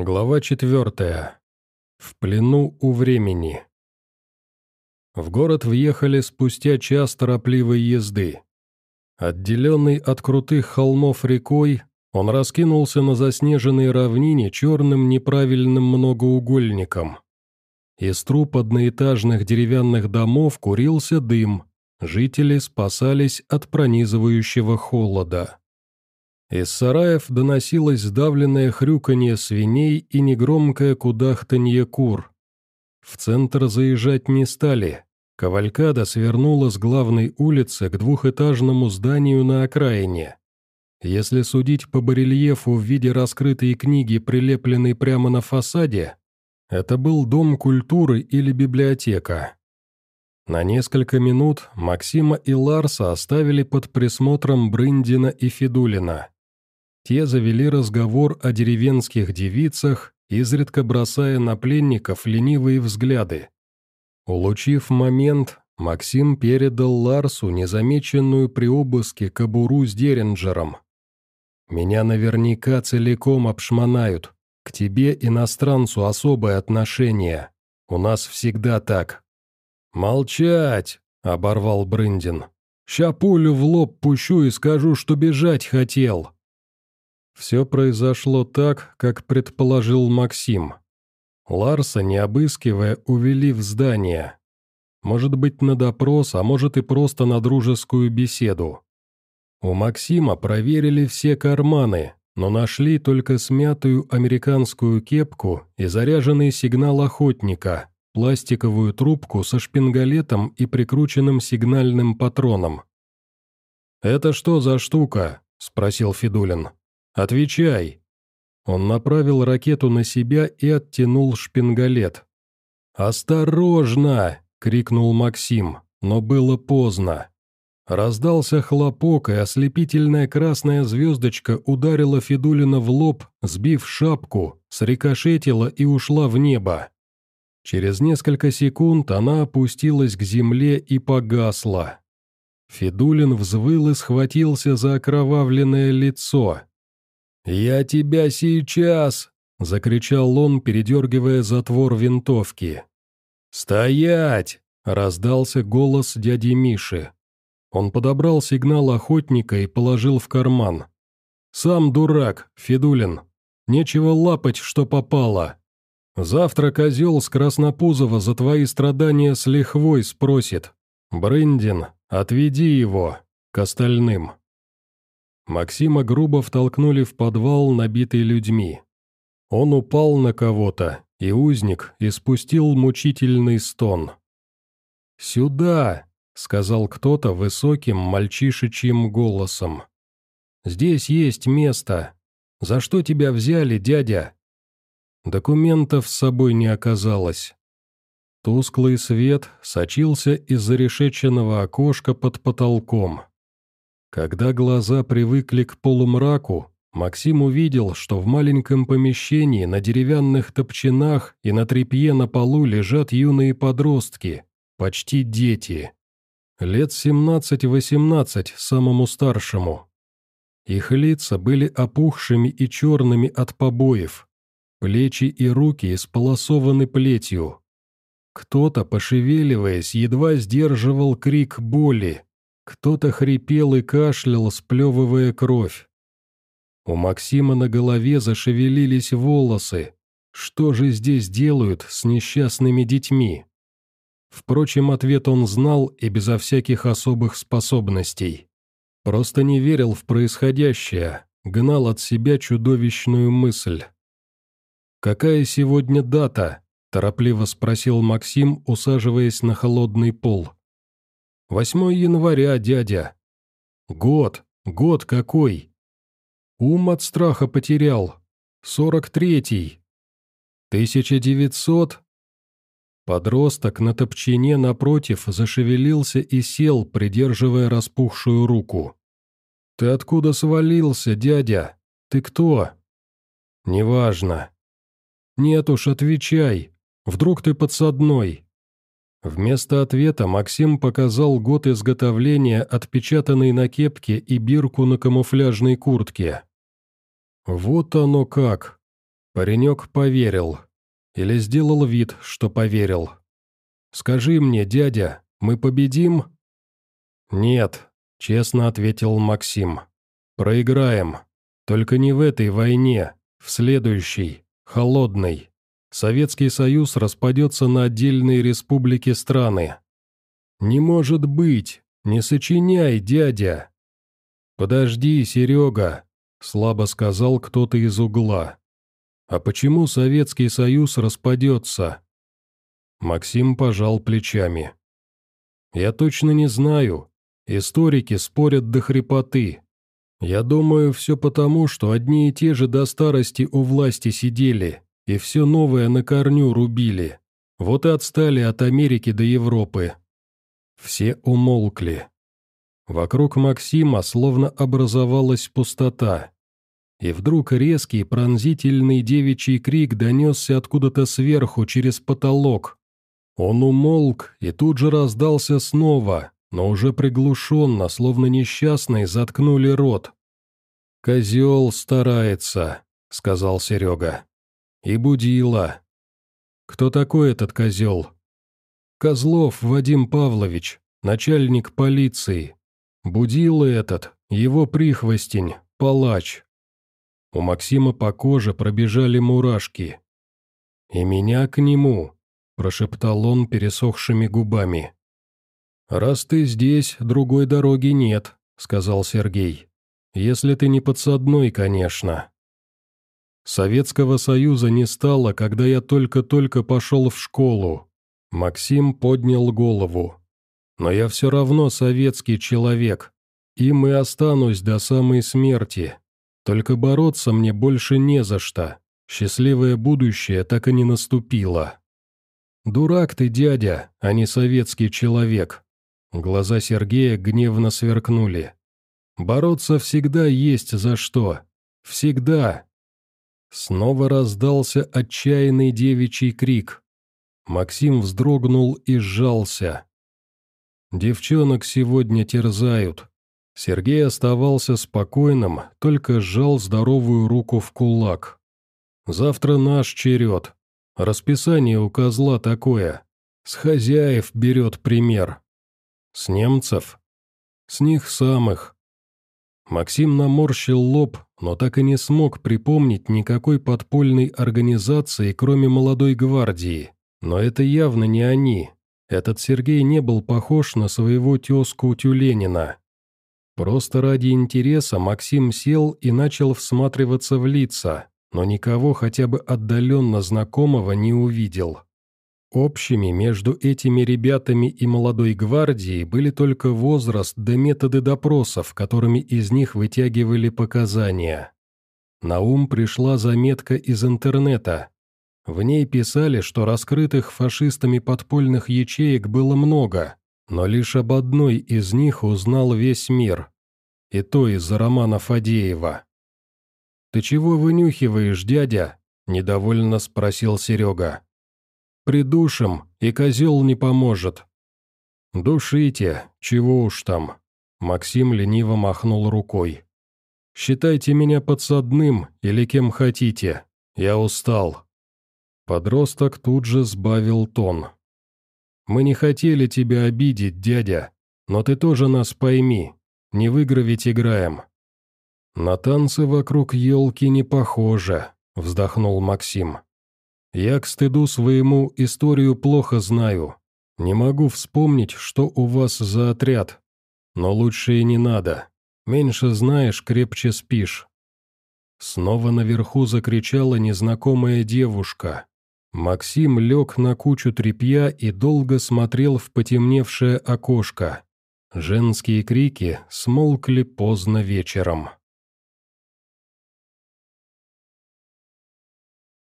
Глава четвертая. В плену у времени. В город въехали спустя час торопливой езды. Отделенный от крутых холмов рекой, он раскинулся на заснеженной равнине черным неправильным многоугольником. Из труб одноэтажных деревянных домов курился дым, жители спасались от пронизывающего холода. Из сараев доносилось сдавленное хрюканье свиней и негромкое кудахтанье кур. В центр заезжать не стали. Кавалькада свернула с главной улицы к двухэтажному зданию на окраине. Если судить по барельефу в виде раскрытой книги, прилепленной прямо на фасаде, это был дом культуры или библиотека. На несколько минут Максима и Ларса оставили под присмотром Брындина и Федулина. Те завели разговор о деревенских девицах, изредка бросая на пленников ленивые взгляды. Улучив момент, Максим передал Ларсу незамеченную при обыске кобуру с Деренджером. «Меня наверняка целиком обшмонают. К тебе, иностранцу, особое отношение. У нас всегда так». «Молчать!» — оборвал Брындин. «Ща пулю в лоб пущу и скажу, что бежать хотел». Все произошло так, как предположил Максим. Ларса, не обыскивая, увели в здание. Может быть, на допрос, а может и просто на дружескую беседу. У Максима проверили все карманы, но нашли только смятую американскую кепку и заряженный сигнал охотника, пластиковую трубку со шпингалетом и прикрученным сигнальным патроном. «Это что за штука?» – спросил Федулин. «Отвечай!» Он направил ракету на себя и оттянул шпингалет. «Осторожно!» — крикнул Максим, но было поздно. Раздался хлопок, и ослепительная красная звездочка ударила Федулина в лоб, сбив шапку, срикошетила и ушла в небо. Через несколько секунд она опустилась к земле и погасла. Федулин взвыл и схватился за окровавленное лицо. «Я тебя сейчас!» — закричал он, передергивая затвор винтовки. «Стоять!» — раздался голос дяди Миши. Он подобрал сигнал охотника и положил в карман. «Сам дурак, Федулин. Нечего лапать, что попало. Завтра козел с Краснопузова за твои страдания с лихвой спросит. Брындин, отведи его к остальным». Максима грубо втолкнули в подвал, набитый людьми. Он упал на кого-то, и узник испустил мучительный стон. «Сюда!» — сказал кто-то высоким мальчишечьим голосом. «Здесь есть место. За что тебя взяли, дядя?» Документов с собой не оказалось. Тусклый свет сочился из зарешеченного окошка под потолком. Когда глаза привыкли к полумраку, Максим увидел, что в маленьком помещении на деревянных топчинах и на тряпье на полу лежат юные подростки, почти дети. Лет 17-18 самому старшему. Их лица были опухшими и черными от побоев. Плечи и руки исполосованы плетью. Кто-то, пошевеливаясь, едва сдерживал крик боли. Кто-то хрипел и кашлял, сплевывая кровь. У Максима на голове зашевелились волосы. Что же здесь делают с несчастными детьми? Впрочем, ответ он знал и безо всяких особых способностей. Просто не верил в происходящее, гнал от себя чудовищную мысль. «Какая сегодня дата?» – торопливо спросил Максим, усаживаясь на холодный пол. Восьмое января, дядя». «Год, год какой?» «Ум от страха потерял. Сорок третий». «Тысяча девятьсот?» Подросток на топчине напротив зашевелился и сел, придерживая распухшую руку. «Ты откуда свалился, дядя? Ты кто?» «Неважно». «Нет уж, отвечай. Вдруг ты подсадной?» Вместо ответа Максим показал год изготовления, отпечатанный на кепке и бирку на камуфляжной куртке. «Вот оно как! Паренек поверил. Или сделал вид, что поверил. «Скажи мне, дядя, мы победим?» «Нет», — честно ответил Максим. «Проиграем. Только не в этой войне, в следующей, холодной. Советский Союз распадется на отдельные республики-страны». «Не может быть! Не сочиняй, дядя!» «Подожди, Серега!» — слабо сказал кто-то из угла. «А почему Советский Союз распадется?» Максим пожал плечами. «Я точно не знаю. Историки спорят до хрипоты. Я думаю, все потому, что одни и те же до старости у власти сидели, и все новое на корню рубили. Вот и отстали от Америки до Европы». Все умолкли. Вокруг Максима словно образовалась пустота. И вдруг резкий пронзительный девичий крик донесся откуда-то сверху через потолок, он умолк и тут же раздался снова, но уже приглушенно, словно несчастный, заткнули рот. «Козел старается», — сказал Серега. «И будила». «Кто такой этот козел?» «Козлов Вадим Павлович, начальник полиции. Будила этот, его прихвостень, палач». У Максима по коже пробежали мурашки. «И меня к нему», прошептал он пересохшими губами. «Раз ты здесь, другой дороги нет», — сказал Сергей. «Если ты не подсадной, конечно». Советского Союза не стало, когда я только-только пошел в школу. Максим поднял голову. Но я все равно советский человек. Им и останусь до самой смерти. Только бороться мне больше не за что. Счастливое будущее так и не наступило. «Дурак ты, дядя, а не советский человек!» Глаза Сергея гневно сверкнули. «Бороться всегда есть за что. Всегда!» Снова раздался отчаянный девичий крик. Максим вздрогнул и сжался. «Девчонок сегодня терзают». Сергей оставался спокойным, только сжал здоровую руку в кулак. «Завтра наш черед. Расписание у козла такое. С хозяев берет пример. С немцев? С них самых. Максим наморщил лоб, но так и не смог припомнить никакой подпольной организации, кроме молодой гвардии. Но это явно не они. Этот Сергей не был похож на своего тезку Тюленина. Просто ради интереса Максим сел и начал всматриваться в лица но никого хотя бы отдаленно знакомого не увидел. Общими между этими ребятами и молодой гвардией были только возраст да методы допросов, которыми из них вытягивали показания. На ум пришла заметка из интернета. В ней писали, что раскрытых фашистами подпольных ячеек было много, но лишь об одной из них узнал весь мир. И то из-за романа Фадеева. «Ты чего вынюхиваешь, дядя?» – недовольно спросил Серега. «Придушим, и козел не поможет». «Душите, чего уж там». Максим лениво махнул рукой. «Считайте меня подсадным или кем хотите. Я устал». Подросток тут же сбавил тон. «Мы не хотели тебя обидеть, дядя, но ты тоже нас пойми. Не в игры ведь играем. «На танцы вокруг елки не похоже», — вздохнул Максим. «Я к стыду своему историю плохо знаю. Не могу вспомнить, что у вас за отряд. Но лучше и не надо. Меньше знаешь, крепче спишь». Снова наверху закричала незнакомая девушка. Максим лег на кучу тряпья и долго смотрел в потемневшее окошко. Женские крики смолкли поздно вечером.